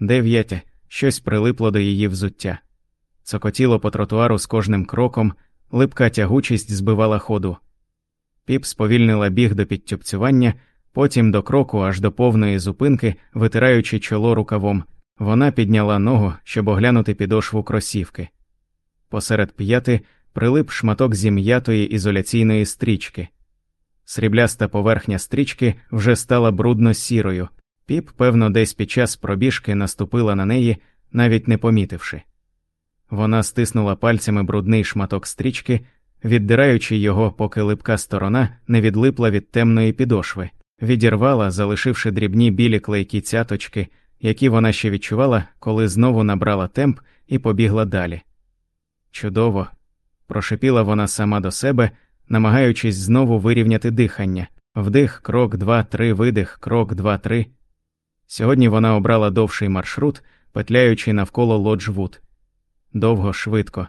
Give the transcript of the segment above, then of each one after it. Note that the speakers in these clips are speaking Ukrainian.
дев'ять, щось прилипло до її взуття. Цокотіло по тротуару з кожним кроком, липка тягучість збивала ходу. Піп сповільнила біг до підтюпцювання, потім до кроку аж до повної зупинки, витираючи чоло рукавом, вона підняла ногу, щоб оглянути підошву кросівки. Посеред п'яти прилип шматок зім'ятої ізоляційної стрічки. Срібляста поверхня стрічки вже стала брудно сірою. Піп, певно, десь під час пробіжки наступила на неї, навіть не помітивши. Вона стиснула пальцями брудний шматок стрічки, віддираючи його, поки липка сторона не відлипла від темної підошви, відірвала, залишивши дрібні білі клейкі цяточки, які вона ще відчувала, коли знову набрала темп і побігла далі. Чудово, прошепіла вона сама до себе, намагаючись знову вирівняти дихання вдих, крок, два, три, видих, крок, два, три. Сьогодні вона обрала довший маршрут, петляючи навколо Лоджвуд. Довго, швидко.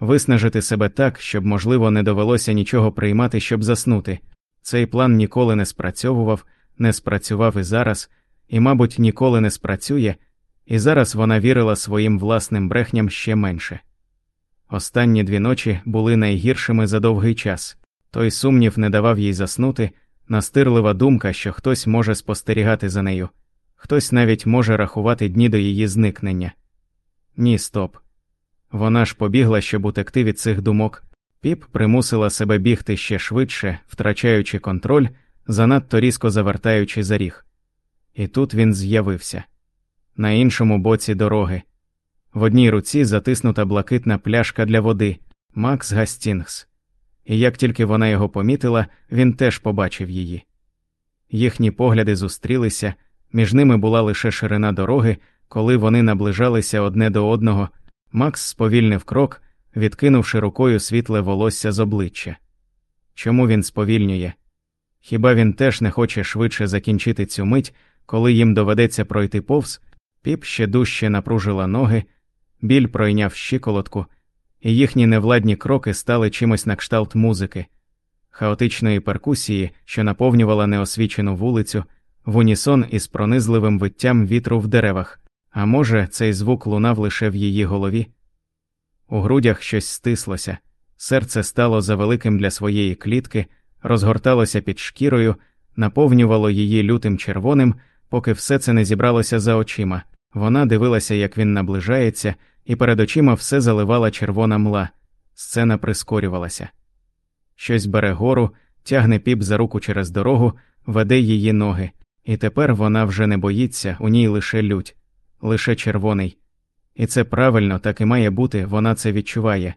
Виснажити себе так, щоб, можливо, не довелося нічого приймати, щоб заснути. Цей план ніколи не спрацьовував, не спрацював і зараз, і, мабуть, ніколи не спрацює, і зараз вона вірила своїм власним брехням ще менше. Останні дві ночі були найгіршими за довгий час, той сумнів не давав їй заснути, настирлива думка, що хтось може спостерігати за нею, хтось навіть може рахувати дні до її зникнення. Ні, стоп. Вона ж побігла, щоб утекти від цих думок. Піп примусила себе бігти ще швидше, втрачаючи контроль, занадто різко завертаючи за ріг. І тут він з'явився на іншому боці дороги. В одній руці затиснута блакитна пляшка для води Макс Гастінгс. І як тільки вона його помітила, він теж побачив її. Їхні погляди зустрілися, між ними була лише ширина дороги, коли вони наближалися одне до одного. Макс сповільнив крок, відкинувши рукою світле волосся з обличчя. Чому він сповільнює? Хіба він теж не хоче швидше закінчити цю мить, коли їм доведеться пройти повз, піп ще дужче напружила ноги, біль пройняв щиколотку, і їхні невладні кроки стали чимось на кшталт музики, хаотичної перкусії, що наповнювала неосвічену вулицю, в унісон із пронизливим виттям вітру в деревах, а може, цей звук лунав лише в її голові. У грудях щось стислося, серце стало завеликим для своєї клітки, розгорталося під шкірою, наповнювало її лютим червоним, поки все це не зібралося за очима. Вона дивилася, як він наближається, і перед очима все заливала червона мла, сцена прискорювалася. Щось бере гору, тягне піп за руку через дорогу, веде її ноги, і тепер вона вже не боїться, у ній лише лють, лише червоний. І це правильно, так і має бути, вона це відчуває.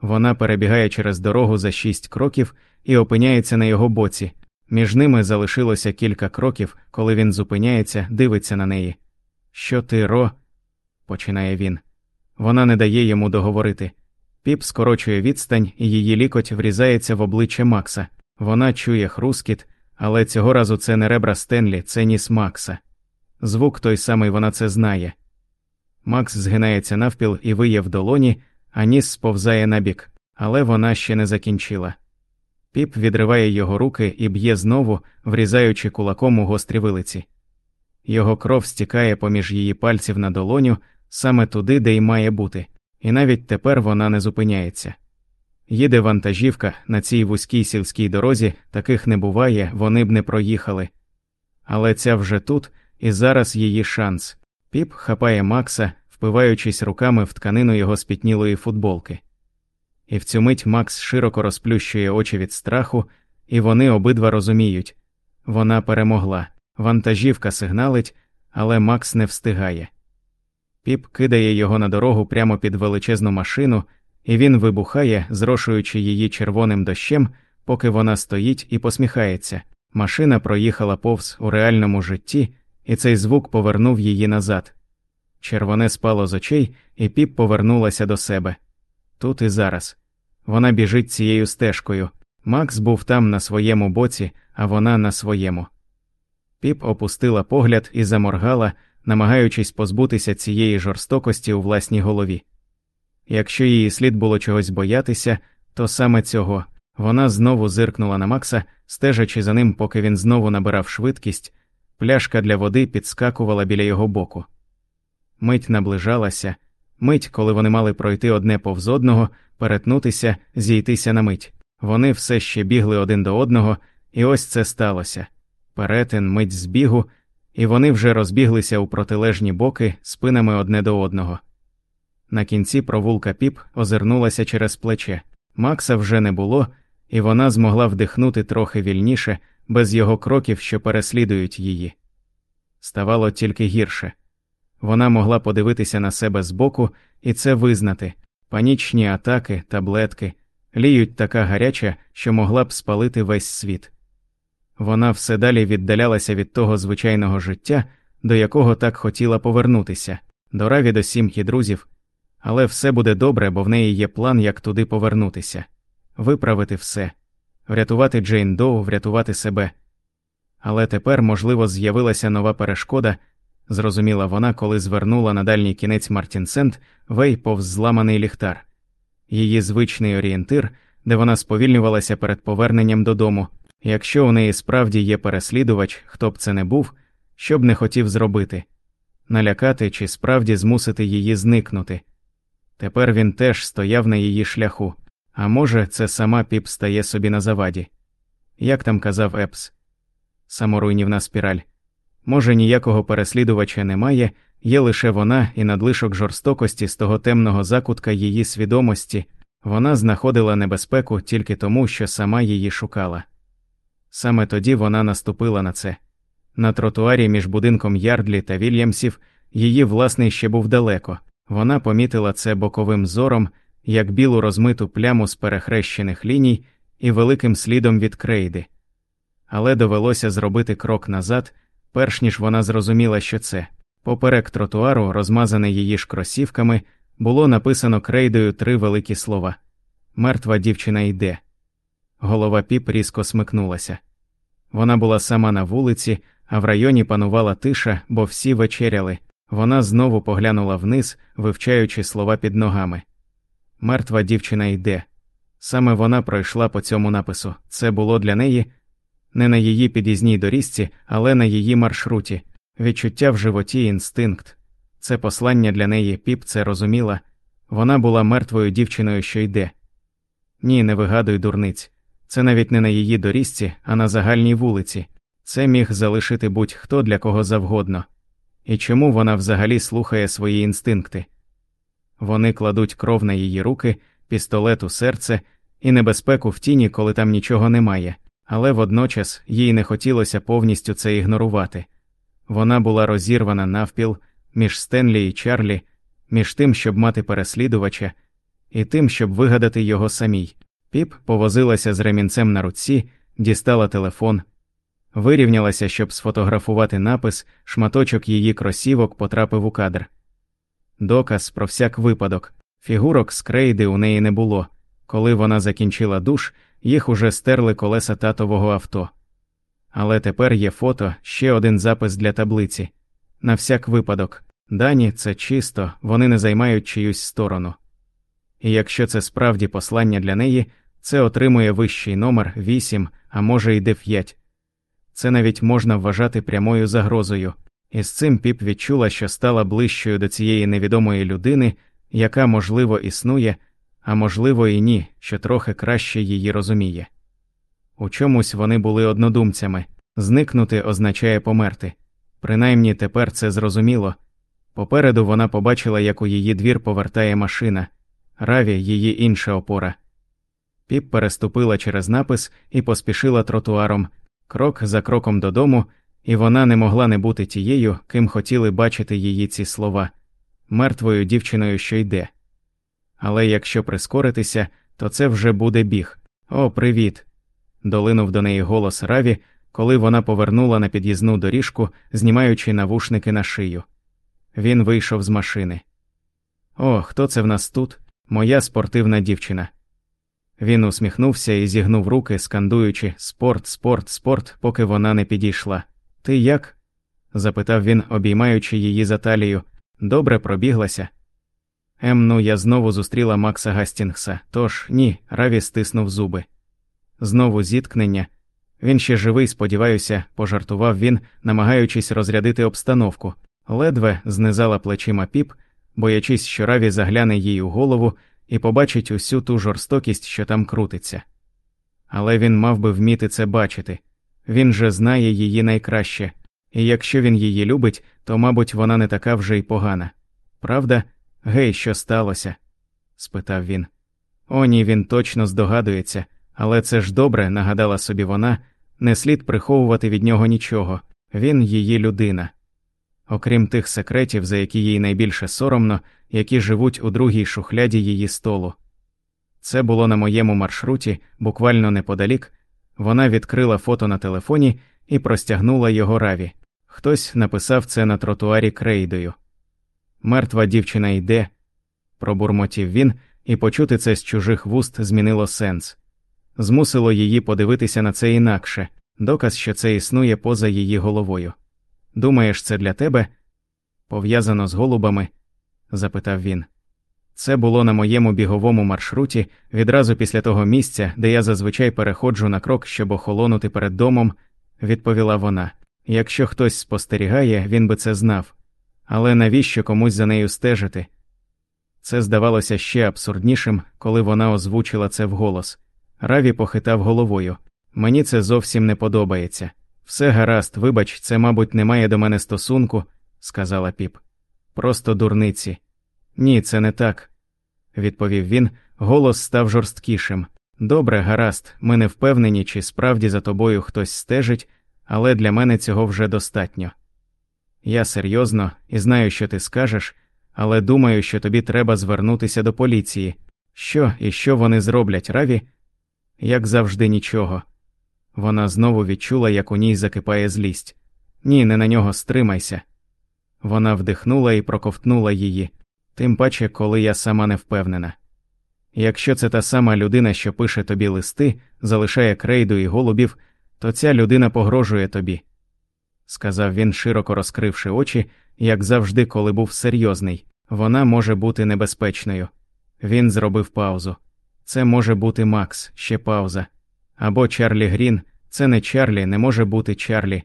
Вона перебігає через дорогу за шість кроків і опиняється на його боці. Між ними залишилося кілька кроків, коли він зупиняється, дивиться на неї. Що ти, Ро? починає він. Вона не дає йому договорити. Піп скорочує відстань, і її лікоть врізається в обличчя Макса. Вона чує хрускіт, але цього разу це не ребра Стенлі, це ніс Макса. Звук той самий вона це знає. Макс згинається навпіл і виє в долоні, а ніс сповзає набік, але вона ще не закінчила. Піп відриває його руки і б'є знову, врізаючи кулаком у гострі вилиці. Його кров стікає поміж її пальців на долоню, саме туди, де й має бути, і навіть тепер вона не зупиняється. Їде вантажівка на цій вузькій сільській дорозі, таких не буває, вони б не проїхали. Але ця вже тут, і зараз її шанс. Піп хапає Макса, впиваючись руками в тканину його спітнілої футболки. І в цю мить Макс широко розплющує очі від страху, і вони обидва розуміють вона перемогла. Вантажівка сигналить, але Макс не встигає. Піп кидає його на дорогу прямо під величезну машину, і він вибухає, зрошуючи її червоним дощем, поки вона стоїть і посміхається. Машина проїхала повз у реальному житті, і цей звук повернув її назад. Червоне спало з очей, і піп повернулася до себе. Тут і зараз. Вона біжить цією стежкою. Макс був там на своєму боці, а вона на своєму. Піп опустила погляд і заморгала, намагаючись позбутися цієї жорстокості у власній голові. Якщо її слід було чогось боятися, то саме цього вона знову зиркнула на Макса, стежачи за ним, поки він знову набирав швидкість, пляшка для води підскакувала біля його боку. Мить наближалася, мить, коли вони мали пройти одне повз одного, перетнутися, зійтися на мить. Вони все ще бігли один до одного, і ось це сталося. Перетин, мить збігу, і вони вже розбіглися у протилежні боки спинами одне до одного. На кінці провулка піп озирнулася через плече. Макса вже не було, і вона змогла вдихнути трохи вільніше, без його кроків, що переслідують її. Ставало тільки гірше. Вона могла подивитися на себе збоку і це визнати панічні атаки, таблетки, ліють така гаряча, що могла б спалити весь світ. Вона все далі віддалялася від того звичайного життя, до якого так хотіла повернутися, до раві до сім'ї друзів, але все буде добре, бо в неї є план, як туди повернутися, виправити все, врятувати Джейн Доу, врятувати себе. Але тепер, можливо, з'явилася нова перешкода, зрозуміла вона, коли звернула на дальній кінець Мартінсент вей повз зламаний ліхтар, її звичний орієнтир, де вона сповільнювалася перед поверненням додому. Якщо у неї справді є переслідувач, хто б це не був, що б не хотів зробити налякати чи справді змусити її зникнути. Тепер він теж стояв на її шляху, а може, це сама піп стає собі на заваді. Як там казав Епс, саморуйнівна спіраль. Може, ніякого переслідувача немає, є лише вона і надлишок жорстокості з того темного закутка її свідомості, вона знаходила небезпеку тільки тому, що сама її шукала. Саме тоді вона наступила на це. На тротуарі між будинком Ярдлі та Вільямсів її власний ще був далеко. Вона помітила це боковим зором, як білу розмиту пляму з перехрещених ліній і великим слідом від крейди. Але довелося зробити крок назад, перш ніж вона зрозуміла, що це. Поперек тротуару, розмазане її ж кросівками, було написано крейдою три великі слова Мертва дівчина йде. Голова піп різко смикнулася. Вона була сама на вулиці, а в районі панувала тиша, бо всі вечеряли. Вона знову поглянула вниз, вивчаючи слова під ногами. Мертва дівчина йде. Саме вона пройшла по цьому напису. Це було для неї не на її під'їзній доріжці, але на її маршруті, відчуття в животі, інстинкт. Це послання для неї піп це розуміла. Вона була мертвою дівчиною, що йде. Ні, не вигадуй дурниць. Це навіть не на її доріжці, а на загальній вулиці. Це міг залишити будь-хто для кого завгодно. І чому вона взагалі слухає свої інстинкти? Вони кладуть кров на її руки, пістолет у серце і небезпеку в тіні, коли там нічого немає, але водночас їй не хотілося повністю це ігнорувати. Вона була розірвана навпіл між Стенлі і Чарлі, між тим, щоб мати переслідувача, і тим, щоб вигадати його самій. Піп повозилася з ремінцем на руці, дістала телефон, вирівнялася, щоб сфотографувати напис, шматочок її кросівок потрапив у кадр. Доказ про всяк випадок, фігурок з крейди у неї не було. Коли вона закінчила душ, їх уже стерли колеса татового авто. Але тепер є фото, ще один запис для таблиці. На всяк випадок, дані це чисто, вони не займають чиюсь сторону. І якщо це справді послання для неї, це отримує вищий номер 8, а може й 9. Це навіть можна вважати прямою загрозою, і з цим піп відчула, що стала ближчою до цієї невідомої людини, яка, можливо, існує, а можливо, і ні, що трохи краще її розуміє. У чомусь вони були однодумцями зникнути означає померти. Принаймні тепер це зрозуміло. Попереду вона побачила, як у її двір повертає машина, раві її інша опора. Піп переступила через напис і поспішила тротуаром, крок за кроком додому, і вона не могла не бути тією, ким хотіли бачити її ці слова мертвою дівчиною, що йде. Але якщо прискоритися, то це вже буде біг. О, привіт! долинув до неї голос Раві, коли вона повернула на під'їзну доріжку, знімаючи навушники на шию. Він вийшов з машини. О, хто це в нас тут? Моя спортивна дівчина. Він усміхнувся і зігнув руки, скандуючи спорт, спорт, спорт, поки вона не підійшла. Ти як? запитав він, обіймаючи її за талію. Добре пробіглася. Ем, ну я знову зустріла Макса Гастінгса, тож ні, Раві стиснув зуби. Знову зіткнення. Він ще живий, сподіваюся, пожартував він, намагаючись розрядити обстановку. Ледве знизала плечима піп, боячись, що Раві загляне їй у голову і побачить усю ту жорстокість, що там крутиться. Але він мав би вміти це бачити він же знає її найкраще, і якщо він її любить, то, мабуть, вона не така вже й погана. Правда? Гей, що сталося? спитав він. О, ні, він точно здогадується, але це ж добре, нагадала собі вона, не слід приховувати від нього нічого він її людина. Окрім тих секретів, за які їй найбільше соромно, які живуть у другій шухляді її столу. Це було на моєму маршруті, буквально неподалік. Вона відкрила фото на телефоні і простягнула його раві. Хтось написав це на тротуарі крейдою. Мертва дівчина йде, пробурмотів він, і почути це з чужих вуст змінило сенс. Змусило її подивитися на це інакше, доказ, що це існує поза її головою. Думаєш, це для тебе? Пов'язано з голубами? запитав він. Це було на моєму біговому маршруті відразу після того місця, де я зазвичай переходжу на крок, щоб охолонути перед домом, відповіла вона. Якщо хтось спостерігає, він би це знав. Але навіщо комусь за нею стежити? Це здавалося ще абсурднішим, коли вона озвучила це вголос. Раві похитав головою. Мені це зовсім не подобається. Все гаразд, вибач, це, мабуть, не має до мене стосунку, сказала піп. Просто дурниці. Ні, це не так, відповів він, голос став жорсткішим. Добре, гаразд, ми не впевнені, чи справді за тобою хтось стежить, але для мене цього вже достатньо. Я серйозно і знаю, що ти скажеш, але думаю, що тобі треба звернутися до поліції. Що і що вони зроблять, Раві? Як завжди, нічого. Вона знову відчула, як у ній закипає злість. Ні, не на нього стримайся. Вона вдихнула і проковтнула її, тим паче, коли я сама не впевнена. Якщо це та сама людина, що пише тобі листи, залишає крейду і голубів, то ця людина погрожує тобі, сказав він, широко розкривши очі, як завжди, коли був серйозний, вона може бути небезпечною. Він зробив паузу. Це може бути Макс, ще пауза. Або Чарлі Грін, це не Чарлі, не може бути Чарлі.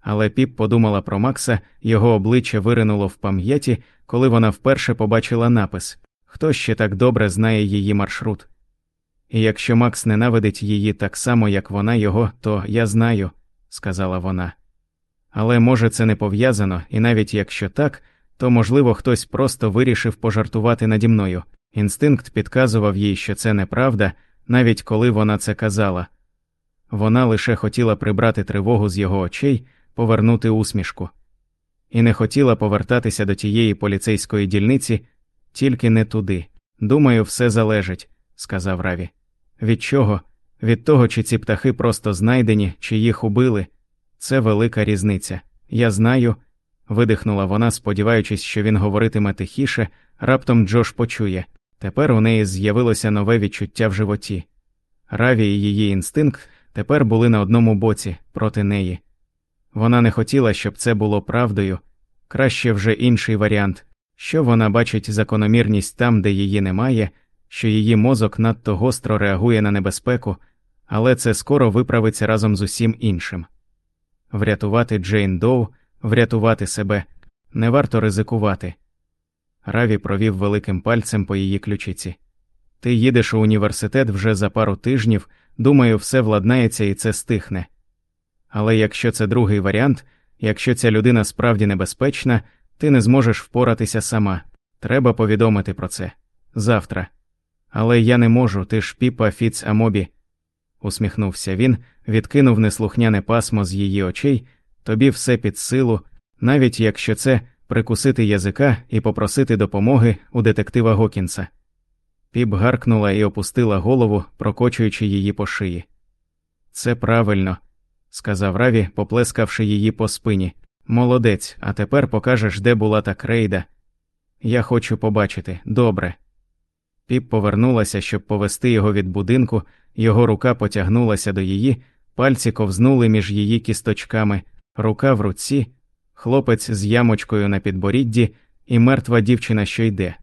Але піп подумала про Макса, його обличчя виринуло в пам'яті, коли вона вперше побачила напис Хто ще так добре знає її маршрут. І якщо Макс ненавидить її так само, як вона його, то я знаю, сказала вона. Але може це не пов'язано, і навіть якщо так, то можливо хтось просто вирішив пожартувати наді мною. Інстинкт підказував їй, що це неправда, навіть коли вона це казала. Вона лише хотіла прибрати тривогу з його очей, повернути усмішку, і не хотіла повертатися до тієї поліцейської дільниці, тільки не туди. Думаю, все залежить, сказав Раві. Від чого? Від того, чи ці птахи просто знайдені, чи їх убили. Це велика різниця. Я знаю, видихнула вона, сподіваючись, що він говоритиме тихіше, раптом Джош почує. Тепер у неї з'явилося нове відчуття в животі. Раві і її інстинкт тепер були на одному боці проти неї. Вона не хотіла, щоб це було правдою, краще вже інший варіант, що вона бачить закономірність там, де її немає, що її мозок надто гостро реагує на небезпеку, але це скоро виправиться разом з усім іншим. Врятувати Джейн Доу, врятувати себе не варто ризикувати. Раві провів великим пальцем по її ключиці. Ти їдеш у університет вже за пару тижнів, думаю, все владнається і це стихне. Але якщо це другий варіант, якщо ця людина справді небезпечна, ти не зможеш впоратися сама. Треба повідомити про це завтра. Але я не можу, ти ж піпа Фіц Амобі, усміхнувся він, відкинув неслухняне пасмо з її очей, тобі все під силу, навіть якщо це прикусити язика і попросити допомоги у детектива Гокінса. Піп гаркнула і опустила голову, прокочуючи її по шиї. Це правильно, сказав Раві, поплескавши її по спині. Молодець, а тепер покажеш, де була та крейда. Я хочу побачити, добре. Піп повернулася, щоб повести його від будинку, його рука потягнулася до її, пальці ковзнули між її кісточками, рука в руці, хлопець з ямочкою на підборідді і мертва дівчина, що йде.